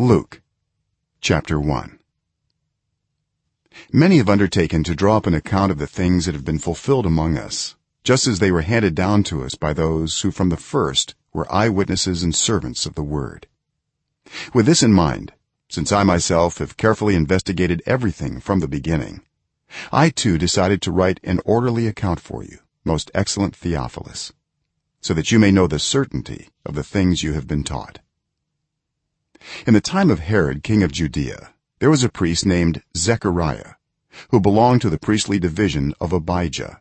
luke chapter 1 many have undertaken to draw up an account of the things that have been fulfilled among us just as they were handed down to us by those who from the first were eyewitnesses and servants of the word. With this in mind since i myself have carefully investigated everything from the beginning i too decided to write an orderly account for you most excellent theophilus so that you may know the certainty of the things you have been taught in the time of herod king of judea there was a priest named zechariah who belonged to the priestly division of abijah.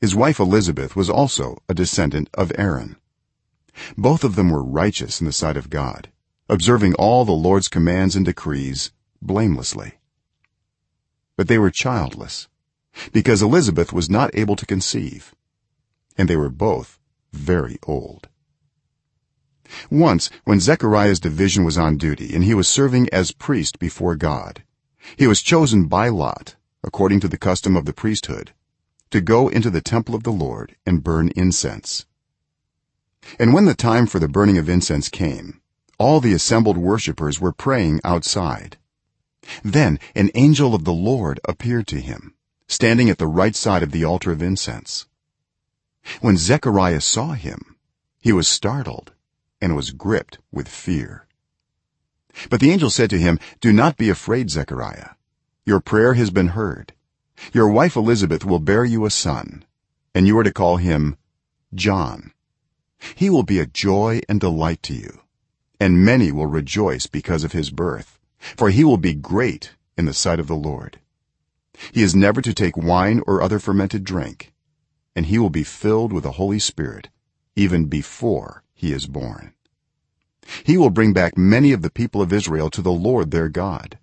His wife elizabeth was also a descendant of aaron. Both of them were righteous in the sight of god observing all the lord's commands and decrees blamelessly. But they were childless because elizabeth was not able to conceive and they were both very old once when zechariah's division was on duty and he was serving as priest before god he was chosen by lot according to the custom of the priesthood to go into the temple of the lord and burn incense. And when the time for the burning of incense came all the assembled worshippers were praying outside. Then an angel of the lord appeared to him standing at the right side of the altar of incense. When zechariah saw him he was startled and was gripped with fear. But the angel said to him do not be afraid zechariah. Your prayer has been heard. Your wife elizabeth will bear you a son and you are to call him john. He will be a joy and delight to you and many will rejoice because of his birth for he will be great in the sight of the lord. He is never to take wine or other fermented drink and he will be filled with the holy spirit even before he is born. He will bring back many of the people of israel to the lord their god.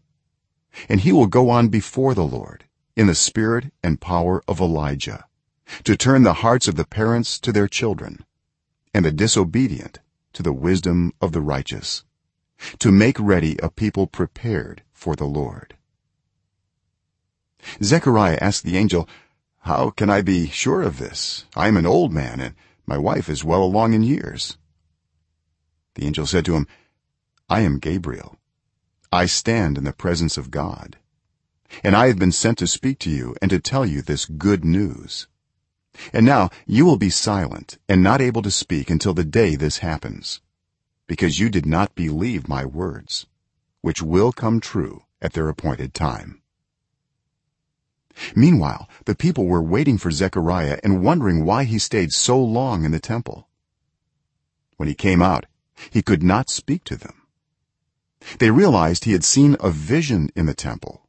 And he will go on before the lord in the spirit and power of elijah to turn the hearts of the parents to their children and the disobedient to the wisdom of the righteous to make ready a people prepared for the lord. Zechariah asked the angel how can i be sure of this? I am an old man and my wife is well along in years the angel said to him i am gabriel. I stand in the presence of god. And i have been sent to speak to you and to tell you this good news. And now you will be silent and not able to speak until the day this happens because you did not believe my words which will come true at their appointed time. Meanwhile the people were waiting for zechariah and wondering why he stayed so long in the temple. When he came out he could not speak to them. They realized he had seen a vision in the temple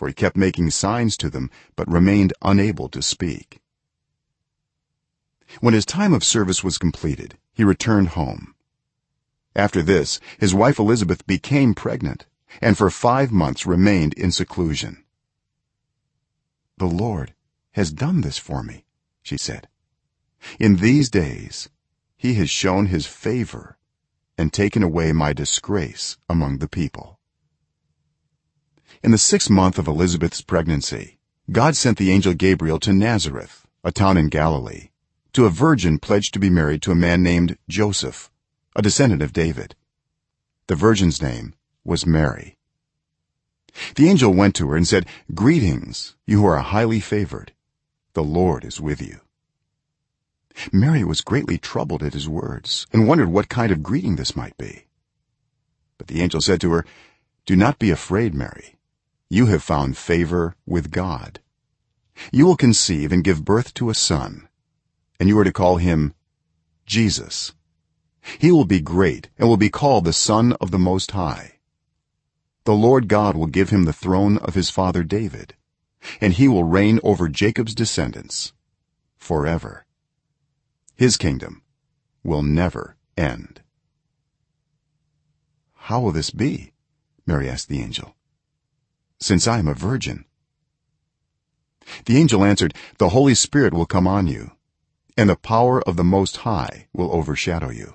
for he kept making signs to them but remained unable to speak. When his time of service was completed he returned home. After this his wife elizabeth became pregnant and for 5 months remained in seclusion. The lord has done this for me she said. In these days he has shown his favor and taken away my disgrace among the people. In the 6th month of elizabeth's pregnancy god sent the angel gabriel to nazareth a town in galilee to a virgin pledged to be married to a man named joseph a descendant of david. The virgin's name was mary. The angel went to her and said greetings you who are highly favored. The lord is with you mary was greatly troubled at his words and wondered what kind of greeting this might be. But the angel said to her do not be afraid mary. You have found favor with god. You will conceive and give birth to a son and you are to call him jesus. He will be great and will be called the son of the most high. The lord god will give him the throne of his father david and he will reign over jacob's descendants forever his kingdom will never end. How will this be? Mary asked the angel. Since i am a virgin. The angel answered the holy spirit will come on you and the power of the most high will overshadow you.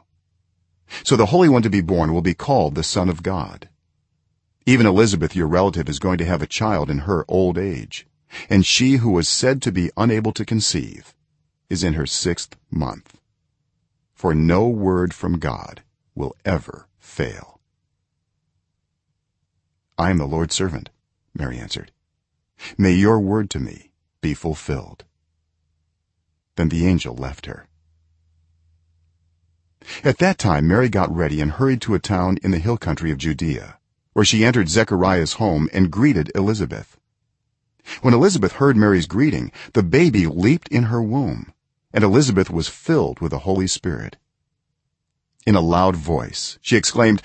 So the holy one to be born will be called the son of god. Even elizabeth your relative is going to have a child in her old age and she who was said to be unable to conceive is in her 6th month. For no word from god will ever fail. I am the lord's servant mary answered. May your word to me be fulfilled. Then the angel left her. At that time mary got ready and hurried to a town in the hill country of judea where she entered zechariah's home and greeted elizabeth. When elizabeth heard mary's greeting the baby leaped in her womb and elizabeth was filled with the holy spirit. In a loud voice she exclaimed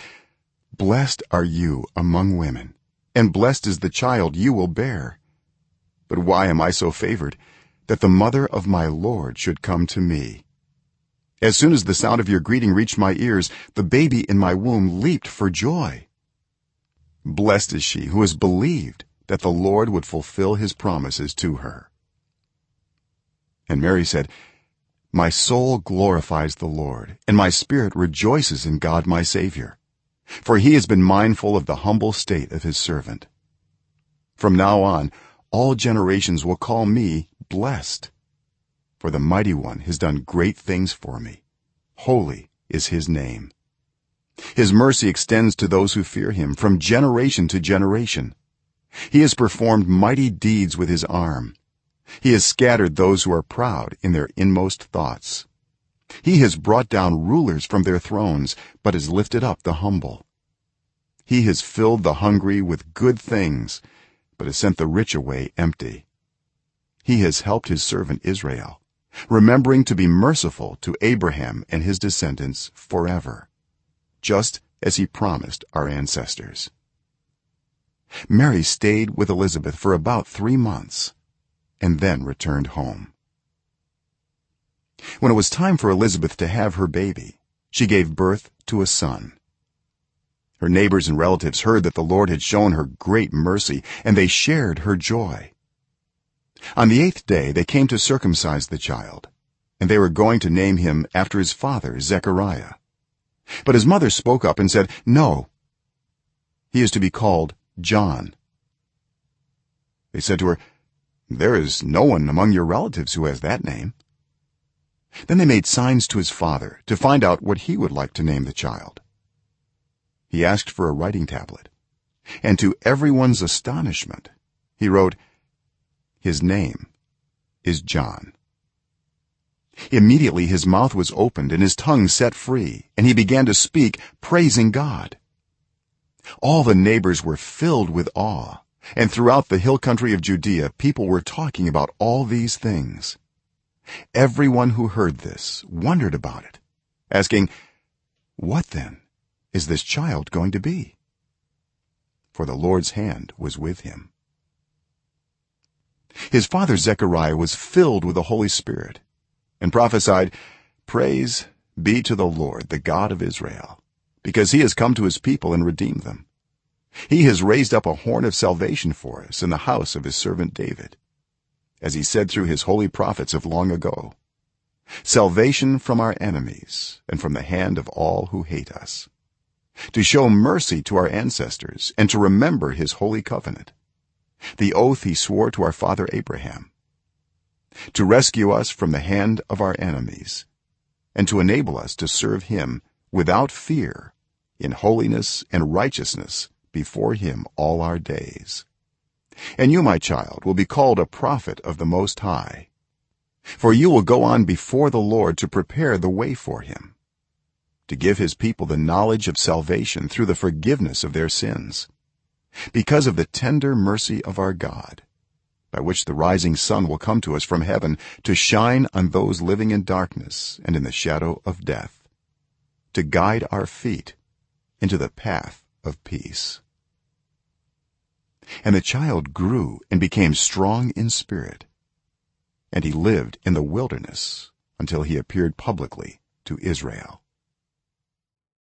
blessed are you among women and blessed is the child you will bear. But why am i so favored that the mother of my lord should come to me? As soon as the sound of your greeting reached my ears the baby in my womb leaped for joy. Blessed is she who has believed that the lord would fulfill his promises to her. And mary said my soul glorifies the lord and my spirit rejoices in god my savior. For he has been mindful of the humble state of his servant. From now on all generations will call me blessed. For the mighty one has done great things for me. Holy is his name. His mercy extends to those who fear him from generation to generation. He has performed mighty deeds with his arm he has scattered those who are proud in their inmost thoughts. He has brought down rulers from their thrones but has lifted up the humble. He has filled the hungry with good things but has sent the rich away empty. He has helped his servant israel remembering to be merciful to abraham and his descendants forever just as he promised our ancestors. Mary stayed with elizabeth for about 3 months and then returned home. When it was time for elizabeth to have her baby she gave birth to a son. Her neighbors and relatives heard that the lord had shown her great mercy and they shared her joy. On the 8th day they came to circumcise the child and they were going to name him after his father zechariah. But his mother spoke up and said no. He is to be called john. They said to her there is no one among your relatives who has that name. Then they made signs to his father to find out what he would like to name the child. He asked for a writing tablet and to everyone's astonishment he wrote his name is john. Immediately his mouth was opened and his tongue set free and he began to speak praising god. All the neighbors were filled with awe and throughout the hill country of judea people were talking about all these things. Everyone who heard this wondered about it asking what then is this child going to be? For the lord's hand was with him. His father zechariah was filled with the holy spirit and prophesied praise be to the lord the god of israel because he has come to his people and redeemed them he has raised up a horn of salvation for us in the house of his servant david as he said through his holy prophets of long ago. Salvation from our enemies and from the hand of all who hate us. To show mercy to our ancestors and to remember his holy covenant. The oath he swore to our father abraham. To rescue us from the hand of our enemies and to enable us to serve him without fear in holiness and righteousness before him all our days. And you my child will be called a prophet of the most high. For you will go on before the lord to prepare the way for him to give his people the knowledge of salvation through the forgiveness of their sins because of the tender mercy of our god by which the rising sun will come to us from heaven to shine on those living in darkness and in the shadow of death to guide our feet into the path of peace. And the child grew and became strong in spirit and he lived in the wilderness until he appeared publicly to israel